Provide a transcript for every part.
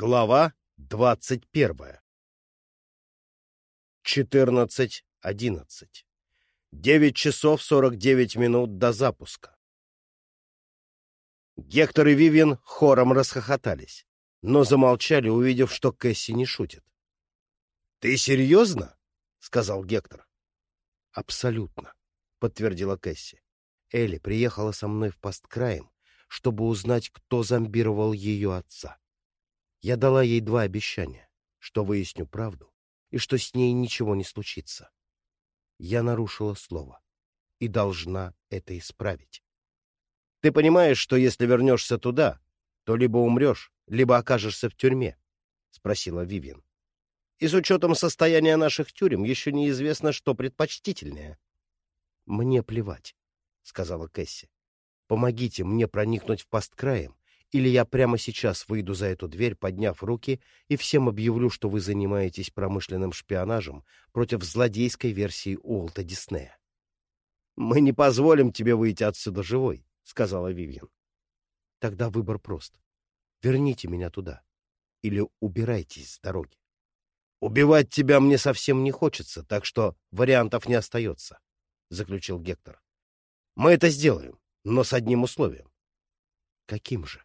Глава двадцать первая. Четырнадцать одиннадцать. Девять часов сорок девять минут до запуска. Гектор и Вивиан хором расхохотались, но замолчали, увидев, что Кэсси не шутит. — Ты серьезно? — сказал Гектор. — Абсолютно, — подтвердила Кэсси. Элли приехала со мной в посткраем, чтобы узнать, кто зомбировал ее отца. Я дала ей два обещания, что выясню правду и что с ней ничего не случится. Я нарушила слово и должна это исправить. — Ты понимаешь, что если вернешься туда, то либо умрешь, либо окажешься в тюрьме? — спросила Вивиан. — И с учетом состояния наших тюрем еще неизвестно, что предпочтительнее. — Мне плевать, — сказала Кэсси. — Помогите мне проникнуть в посткраем или я прямо сейчас выйду за эту дверь, подняв руки, и всем объявлю, что вы занимаетесь промышленным шпионажем против злодейской версии Уолта Диснея. — Мы не позволим тебе выйти отсюда живой, — сказала Вивьен. — Тогда выбор прост. Верните меня туда. Или убирайтесь с дороги. — Убивать тебя мне совсем не хочется, так что вариантов не остается, — заключил Гектор. — Мы это сделаем, но с одним условием. — Каким же?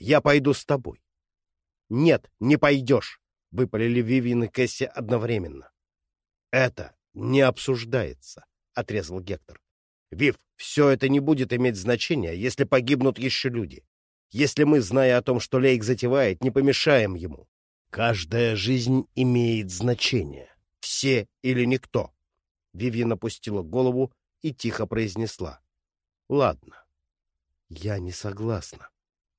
Я пойду с тобой. — Нет, не пойдешь, — выпалили Вивин и Кэсси одновременно. — Это не обсуждается, — отрезал Гектор. — Вив, все это не будет иметь значения, если погибнут еще люди. Если мы, зная о том, что Лейк затевает, не помешаем ему. Каждая жизнь имеет значение. Все или никто. Вивьен опустила голову и тихо произнесла. — Ладно. — Я не согласна. —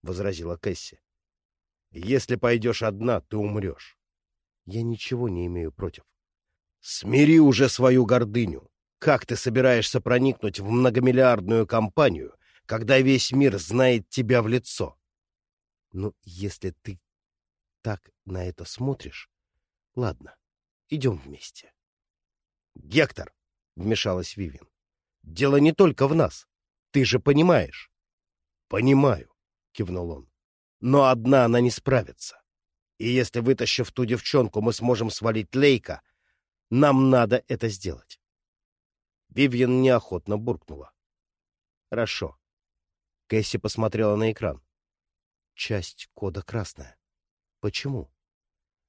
возразила Кэсси. — Если пойдешь одна, ты умрешь. Я ничего не имею против. Смири уже свою гордыню. Как ты собираешься проникнуть в многомиллиардную компанию, когда весь мир знает тебя в лицо? Ну, если ты так на это смотришь... Ладно, идем вместе. — Гектор, — вмешалась Вивин, — дело не только в нас. Ты же понимаешь. — Понимаю. — кивнул он. «Но одна она не справится. И если, вытащив ту девчонку, мы сможем свалить Лейка, нам надо это сделать». Вивьен неохотно буркнула. «Хорошо». Кэсси посмотрела на экран. «Часть кода красная. Почему?»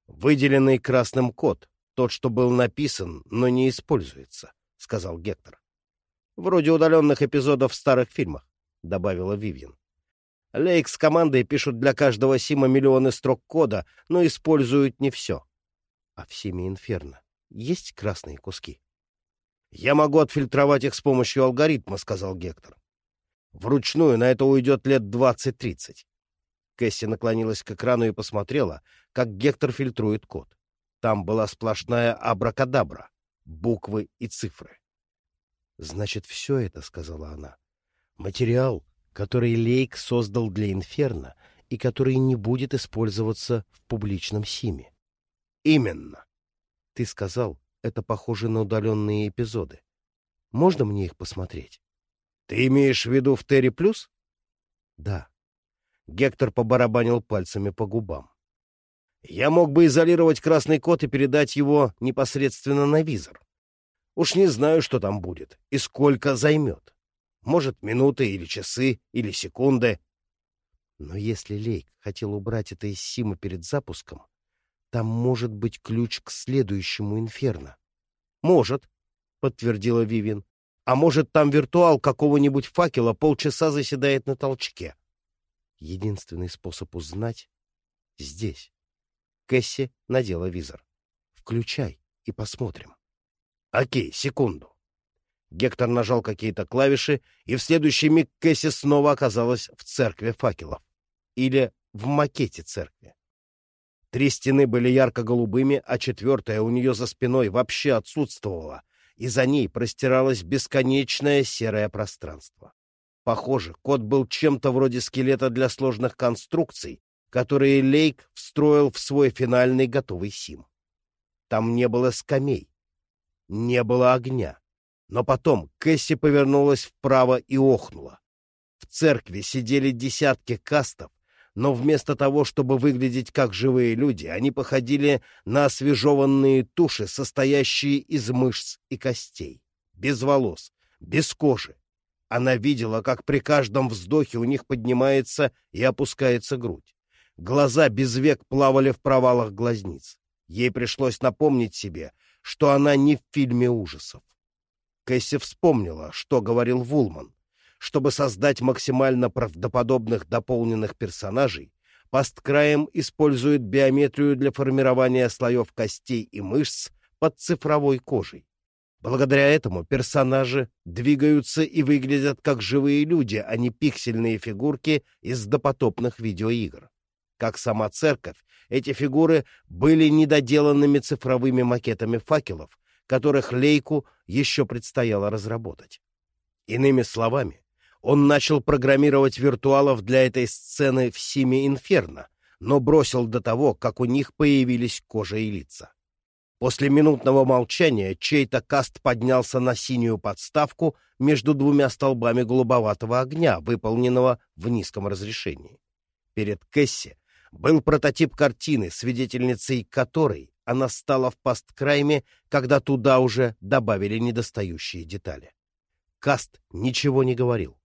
«Выделенный красным код, тот, что был написан, но не используется», — сказал Гектор. «Вроде удаленных эпизодов в старых фильмах», — добавила Вивьен. Лейк с командой пишут для каждого Сима миллионы строк кода, но используют не все. А в Симе Инферно есть красные куски? «Я могу отфильтровать их с помощью алгоритма», — сказал Гектор. «Вручную на это уйдет лет двадцать-тридцать». Кэсси наклонилась к экрану и посмотрела, как Гектор фильтрует код. Там была сплошная абракадабра, буквы и цифры. «Значит, все это, — сказала она, — материал, который Лейк создал для Инферно и который не будет использоваться в публичном Симе. Именно. Ты сказал, это похоже на удаленные эпизоды. Можно мне их посмотреть? Ты имеешь в виду в Терри Плюс? Да. Гектор побарабанил пальцами по губам. Я мог бы изолировать красный код и передать его непосредственно на визор. Уж не знаю, что там будет и сколько займет. Может, минуты или часы, или секунды. Но если Лейк хотел убрать это из Сима перед запуском, там может быть ключ к следующему инферно. — Может, — подтвердила Вивин. — А может, там виртуал какого-нибудь факела полчаса заседает на толчке. Единственный способ узнать — здесь. Кэсси надела визор. — Включай и посмотрим. — Окей, секунду. Гектор нажал какие-то клавиши, и в следующий миг Кэсси снова оказалась в церкви факелов. Или в макете церкви. Три стены были ярко-голубыми, а четвертая у нее за спиной вообще отсутствовала, и за ней простиралось бесконечное серое пространство. Похоже, код был чем-то вроде скелета для сложных конструкций, которые Лейк встроил в свой финальный готовый сим. Там не было скамей, не было огня, но потом Кэсси повернулась вправо и охнула. В церкви сидели десятки кастов, но вместо того, чтобы выглядеть как живые люди, они походили на освежеванные туши, состоящие из мышц и костей, без волос, без кожи. Она видела, как при каждом вздохе у них поднимается и опускается грудь. Глаза без век плавали в провалах глазниц. Ей пришлось напомнить себе, что она не в фильме ужасов. Кэсси вспомнила, что говорил Вулман. Чтобы создать максимально правдоподобных дополненных персонажей, посткраем использует биометрию для формирования слоев костей и мышц под цифровой кожей. Благодаря этому персонажи двигаются и выглядят как живые люди, а не пиксельные фигурки из допотопных видеоигр. Как сама церковь, эти фигуры были недоделанными цифровыми макетами факелов, которых Лейку еще предстояло разработать. Иными словами, он начал программировать виртуалов для этой сцены в Симе Инферно, но бросил до того, как у них появились кожа и лица. После минутного молчания чей-то каст поднялся на синюю подставку между двумя столбами голубоватого огня, выполненного в низком разрешении. Перед Кэсси был прототип картины, свидетельницей которой она стала в посткрайме, когда туда уже добавили недостающие детали. Каст ничего не говорил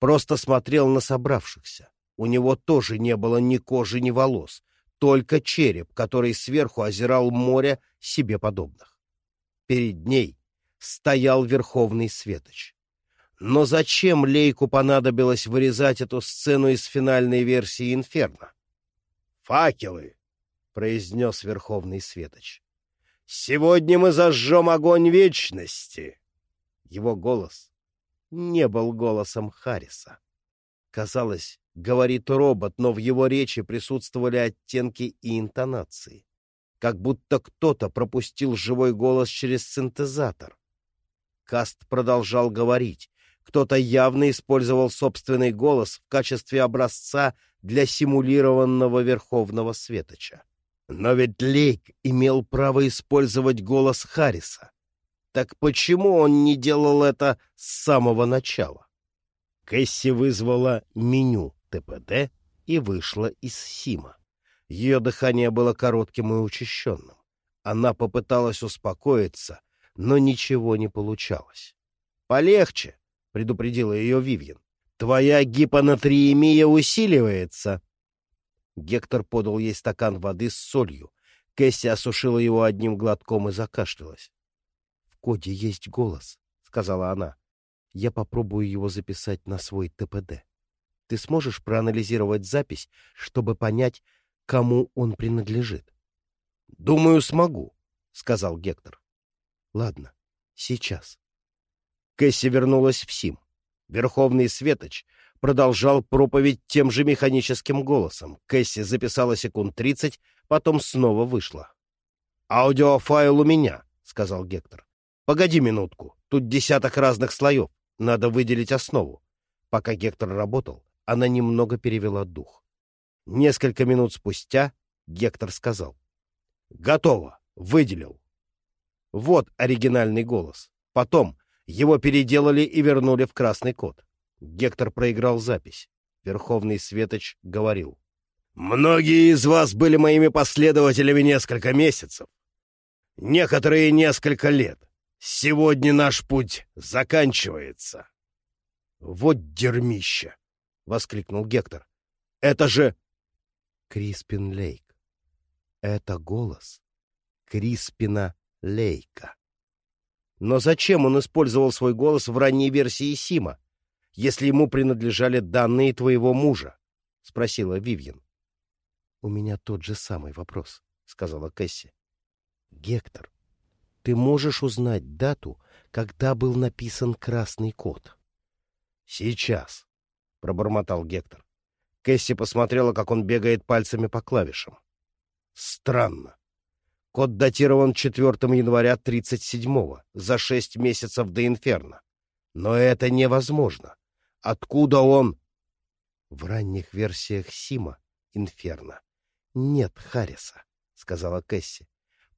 просто смотрел на собравшихся. У него тоже не было ни кожи, ни волос, только череп, который сверху озирал море себе подобных. Перед ней стоял Верховный Светоч. Но зачем Лейку понадобилось вырезать эту сцену из финальной версии «Инферно»? «Факелы!» — произнес Верховный Светоч. «Сегодня мы зажжем огонь вечности!» Его голос не был голосом Харриса. Казалось, говорит робот, но в его речи присутствовали оттенки и интонации. Как будто кто-то пропустил живой голос через синтезатор. Каст продолжал говорить. Кто-то явно использовал собственный голос в качестве образца для симулированного Верховного Светоча. Но ведь Лейк имел право использовать голос Харриса. Так почему он не делал это с самого начала? Кэсси вызвала меню ТПД и вышла из Сима. Ее дыхание было коротким и учащенным. Она попыталась успокоиться, но ничего не получалось. «Полегче», — предупредила ее Вивьен. «Твоя гипонатриемия усиливается». Гектор подал ей стакан воды с солью. Кэсси осушила его одним глотком и закашлялась коде есть голос, — сказала она. Я попробую его записать на свой ТПД. Ты сможешь проанализировать запись, чтобы понять, кому он принадлежит? — Думаю, смогу, — сказал Гектор. — Ладно, сейчас. Кэсси вернулась в Сим. Верховный Светоч продолжал проповедь тем же механическим голосом. Кэсси записала секунд тридцать, потом снова вышла. «Аудиофайл у меня», — сказал Гектор. Погоди минутку, тут десяток разных слоев, надо выделить основу. Пока Гектор работал, она немного перевела дух. Несколько минут спустя Гектор сказал. «Готово, выделил». Вот оригинальный голос. Потом его переделали и вернули в красный код. Гектор проиграл запись. Верховный Светоч говорил. «Многие из вас были моими последователями несколько месяцев. Некоторые несколько лет. Сегодня наш путь заканчивается. — Вот дерьмище! — воскликнул Гектор. — Это же... Криспин Лейк. Это голос Криспина Лейка. Но зачем он использовал свой голос в ранней версии Сима, если ему принадлежали данные твоего мужа? — спросила Вивьен. — У меня тот же самый вопрос, — сказала Кэсси. — Гектор, ты можешь узнать дату, когда был написан красный код? — Сейчас, — пробормотал Гектор. Кэсси посмотрела, как он бегает пальцами по клавишам. Странно. Код датирован 4 января 37-го, за шесть месяцев до Инферно. Но это невозможно. Откуда он... В ранних версиях Сима Инферно нет Харриса, — сказала Кэсси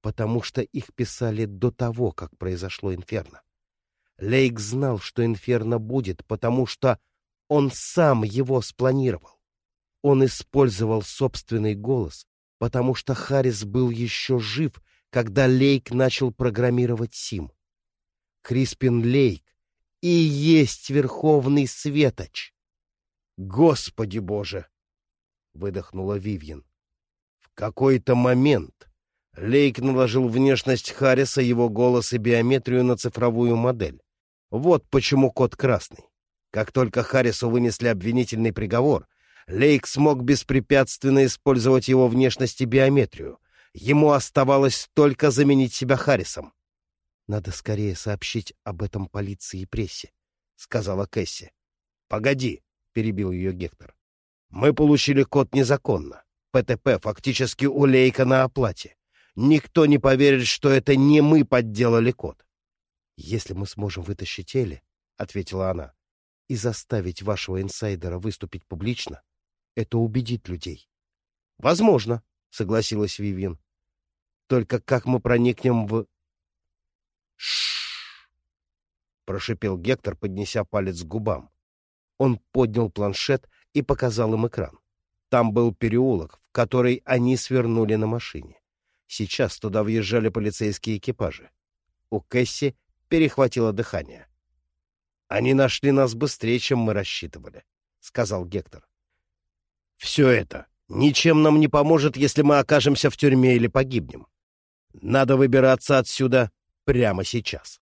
потому что их писали до того, как произошло инферно. Лейк знал, что инферно будет, потому что он сам его спланировал. Он использовал собственный голос, потому что Харрис был еще жив, когда Лейк начал программировать Сим. Криспин Лейк и есть Верховный Светоч. «Господи Боже!» — выдохнула Вивьен. В какой-то момент Лейк наложил внешность Харриса, его голос и биометрию на цифровую модель. Вот почему код красный. Как только Харрису вынесли обвинительный приговор, Лейк смог беспрепятственно использовать его внешность и биометрию. Ему оставалось только заменить себя Харрисом. «Надо скорее сообщить об этом полиции и прессе», — сказала Кэсси. «Погоди», — перебил ее Гектор. «Мы получили код незаконно. ПТП фактически у Лейка на оплате. Никто не поверит, что это не мы подделали код». «Если мы сможем вытащить Элли», — ответила она, — «и заставить вашего инсайдера выступить публично, это убедит людей». «Возможно», — согласилась Вивин. «Только как мы проникнем в Шш! прошипел Гектор, поднеся палец к губам. Он поднял планшет и показал им экран. Там был переулок, в который они свернули на машине. Сейчас туда въезжали полицейские экипажи. У Кэсси перехватило дыхание. «Они нашли нас быстрее, чем мы рассчитывали», — сказал Гектор. «Все это ничем нам не поможет, если мы окажемся в тюрьме или погибнем. Надо выбираться отсюда прямо сейчас.